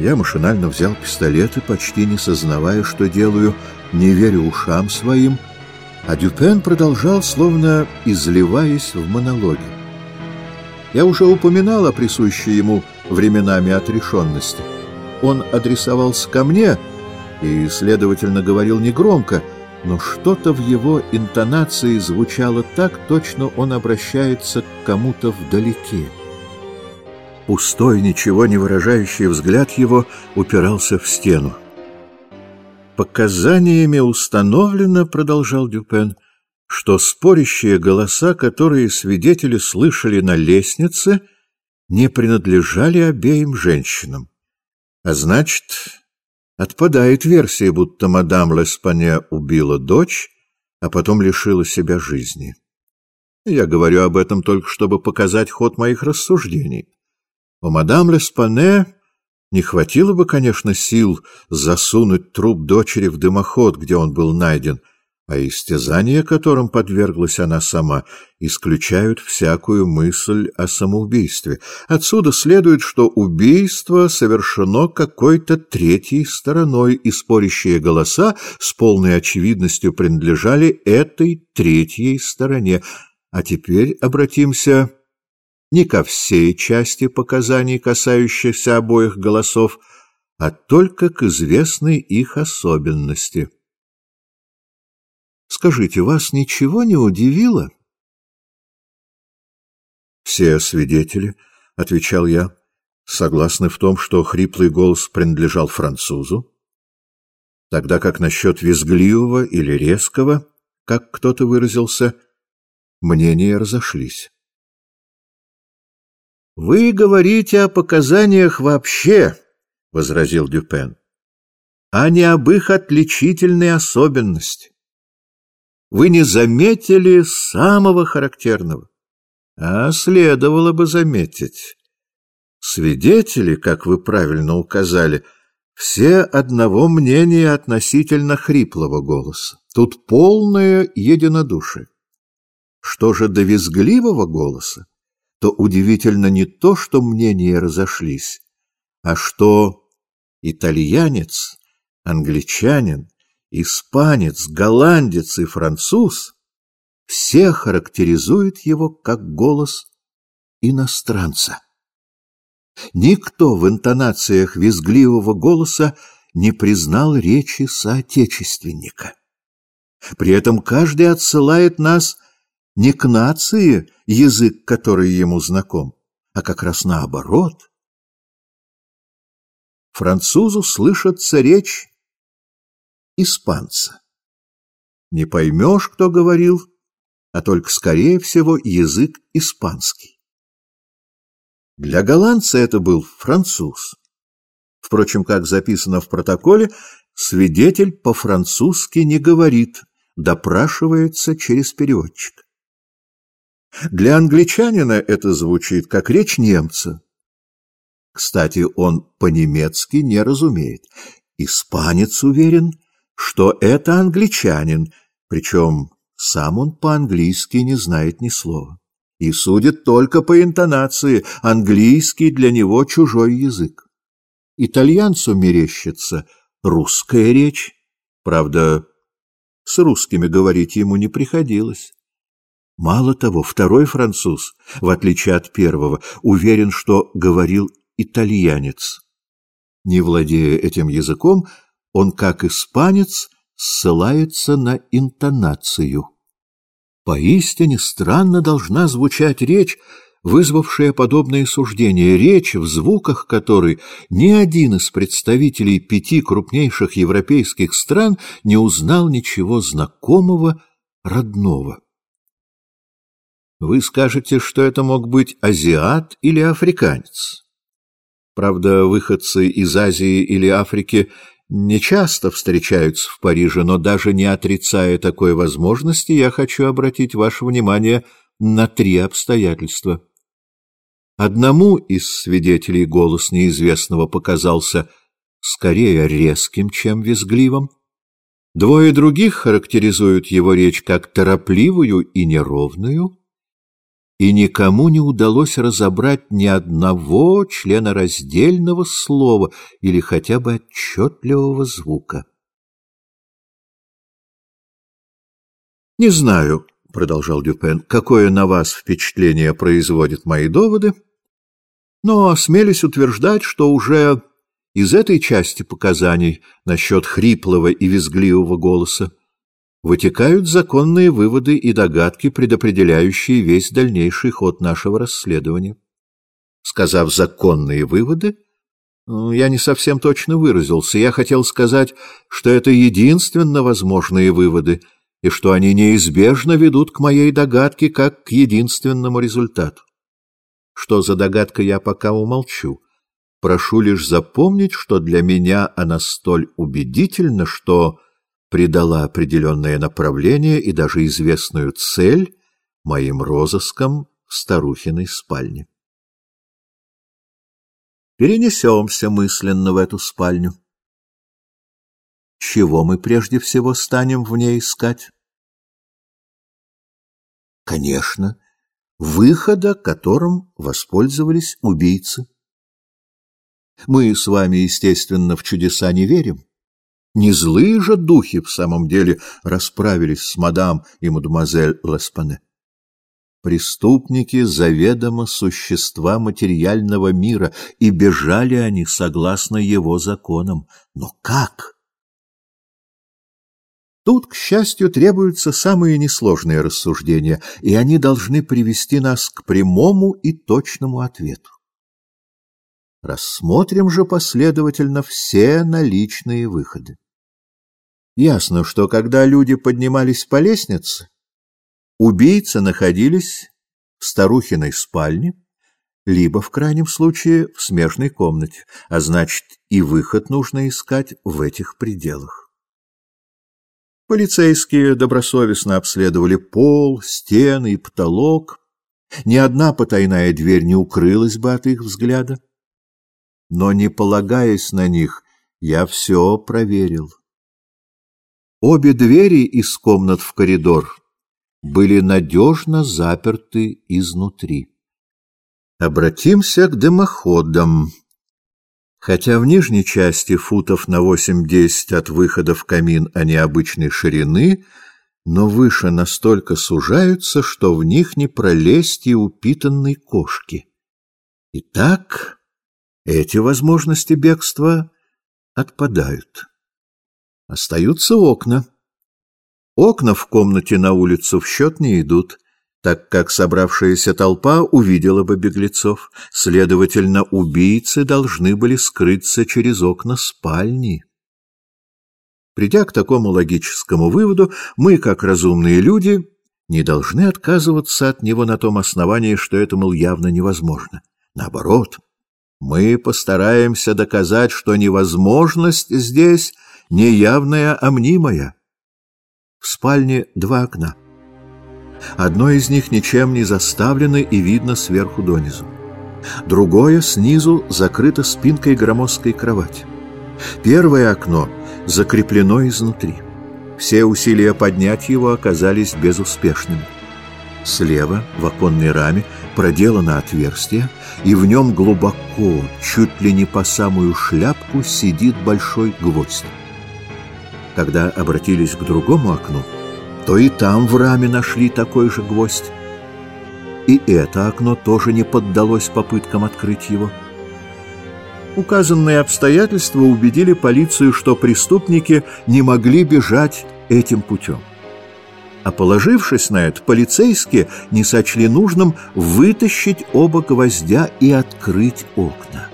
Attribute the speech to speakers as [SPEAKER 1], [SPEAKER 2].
[SPEAKER 1] Я машинально взял пистолет и, почти не сознавая, что делаю, не верю ушам своим, а Дюпен продолжал, словно изливаясь в монологе. Я уже упоминал о присущей ему временами отрешенности. Он адресовался ко мне и, следовательно, говорил негромко, но что-то в его интонации звучало так, точно он обращается к кому-то вдалеке. Пустой, ничего не выражающий взгляд его упирался в стену. «Показаниями установлено, — продолжал Дюпен, — что спорящие голоса, которые свидетели слышали на лестнице, не принадлежали обеим женщинам. А значит, отпадает версия, будто мадам Леспане убила дочь, а потом лишила себя жизни. Я говорю об этом только, чтобы показать ход моих рассуждений. У мадам Леспане не хватило бы, конечно, сил засунуть труп дочери в дымоход, где он был найден, а истязания, которым подверглась она сама, исключают всякую мысль о самоубийстве. Отсюда следует, что убийство совершено какой-то третьей стороной, и спорящие голоса с полной очевидностью принадлежали этой третьей стороне. А теперь обратимся не ко всей части показаний, касающихся обоих голосов, а только к известной их особенности. Скажите, вас ничего не удивило? Все свидетели, — отвечал я, — согласны в том, что хриплый голос принадлежал французу, тогда как насчет визгливого или резкого, как кто-то выразился, мнения разошлись. «Вы говорите о показаниях вообще», — возразил Дюпен, — «а не об их отличительной особенности вы не заметили самого характерного. А следовало бы заметить. Свидетели, как вы правильно указали, все одного мнения относительно хриплого голоса. Тут полное единодушие. Что же до визгливого голоса, то удивительно не то, что мнения разошлись, а что итальянец, англичанин, испанец, голландец и француз все характеризуют его как голос иностранца. Никто в интонациях визгливого голоса не признал речи соотечественника. При этом каждый отсылает нас не к нации, язык который ему знаком, а как раз наоборот. Французу слышится речь испанца. Не поймешь, кто говорил, а только, скорее всего, язык испанский. Для голландца это был француз. Впрочем, как записано в протоколе, свидетель по-французски не говорит, допрашивается через переводчик. Для англичанина это звучит как речь немца. Кстати, он по-немецки не разумеет. Испанец уверен, что это англичанин, причем сам он по-английски не знает ни слова. И судит только по интонации, английский для него чужой язык. Итальянцу мерещится русская речь, правда, с русскими говорить ему не приходилось. Мало того, второй француз, в отличие от первого, уверен, что говорил итальянец. Не владея этим языком, он, как испанец, ссылается на интонацию. Поистине странно должна звучать речь, вызвавшая подобные суждения, речь, в звуках которой ни один из представителей пяти крупнейших европейских стран не узнал ничего знакомого, родного. Вы скажете, что это мог быть азиат или африканец. Правда, выходцы из Азии или Африки не часто встречаются в Париже, но даже не отрицая такой возможности, я хочу обратить ваше внимание на три обстоятельства. Одному из свидетелей голос неизвестного показался скорее резким, чем визгливым. Двое других характеризуют его речь как торопливую и неровную. И никому не удалось разобрать ни одного членораздельного слова или хотя бы отчетливого звука. «Не знаю», — продолжал Дюпен, — «какое на вас впечатление производят мои доводы, но осмелюсь утверждать, что уже из этой части показаний насчет хриплого и визгливого голоса вытекают законные выводы и догадки, предопределяющие весь дальнейший ход нашего расследования. Сказав «законные выводы», я не совсем точно выразился. Я хотел сказать, что это единственно возможные выводы — и что они неизбежно ведут к моей догадке как к единственному результату. Что за догадка, я пока умолчу. Прошу лишь запомнить, что для меня она столь убедительна, что придала определенное направление и даже известную цель моим розыскам в старухиной спальне. Перенесемся мысленно в эту спальню чего мы прежде всего станем в ней искать? Конечно, выхода, которым воспользовались убийцы. Мы с вами, естественно, в чудеса не верим. Не злые же духи в самом деле расправились с мадам и мадемуазель Леспане. Преступники заведомо существа материального мира, и бежали они согласно его законам. Но как? Тут, к счастью, требуются самые несложные рассуждения, и они должны привести нас к прямому и точному ответу. Рассмотрим же последовательно все наличные выходы. Ясно, что когда люди поднимались по лестнице, убийцы находились в старухиной спальне, либо, в крайнем случае, в смежной комнате, а значит, и выход нужно искать в этих пределах. Полицейские добросовестно обследовали пол, стены и потолок. Ни одна потайная дверь не укрылась бы от их взгляда. Но, не полагаясь на них, я все проверил. Обе двери из комнат в коридор были надежно заперты изнутри. Обратимся к дымоходам. Хотя в нижней части футов на 8-10 от выхода в камин они обычной ширины, но выше настолько сужаются, что в них не пролезть и упитанной кошки. Итак, эти возможности бегства отпадают. Остаются окна. Окна в комнате на улицу в счет не идут — так как собравшаяся толпа увидела бы беглецов. Следовательно, убийцы должны были скрыться через окна спальни. Придя к такому логическому выводу, мы, как разумные люди, не должны отказываться от него на том основании, что это, мол, явно невозможно. Наоборот, мы постараемся доказать, что невозможность здесь не явная, а мнимая. В спальне два окна. Одно из них ничем не заставлено и видно сверху донизу. Другое снизу закрыто спинкой громоздкой кровати. Первое окно закреплено изнутри. Все усилия поднять его оказались безуспешными. Слева, в оконной раме, проделано отверстие, и в нем глубоко, чуть ли не по самую шляпку, сидит большой гвоздь. Когда обратились к другому окну, то и там в раме нашли такой же гвоздь. И это окно тоже не поддалось попыткам открыть его. Указанные обстоятельства убедили полицию, что преступники не могли бежать этим путем. А положившись на это, полицейские не сочли нужным вытащить оба гвоздя и открыть окна.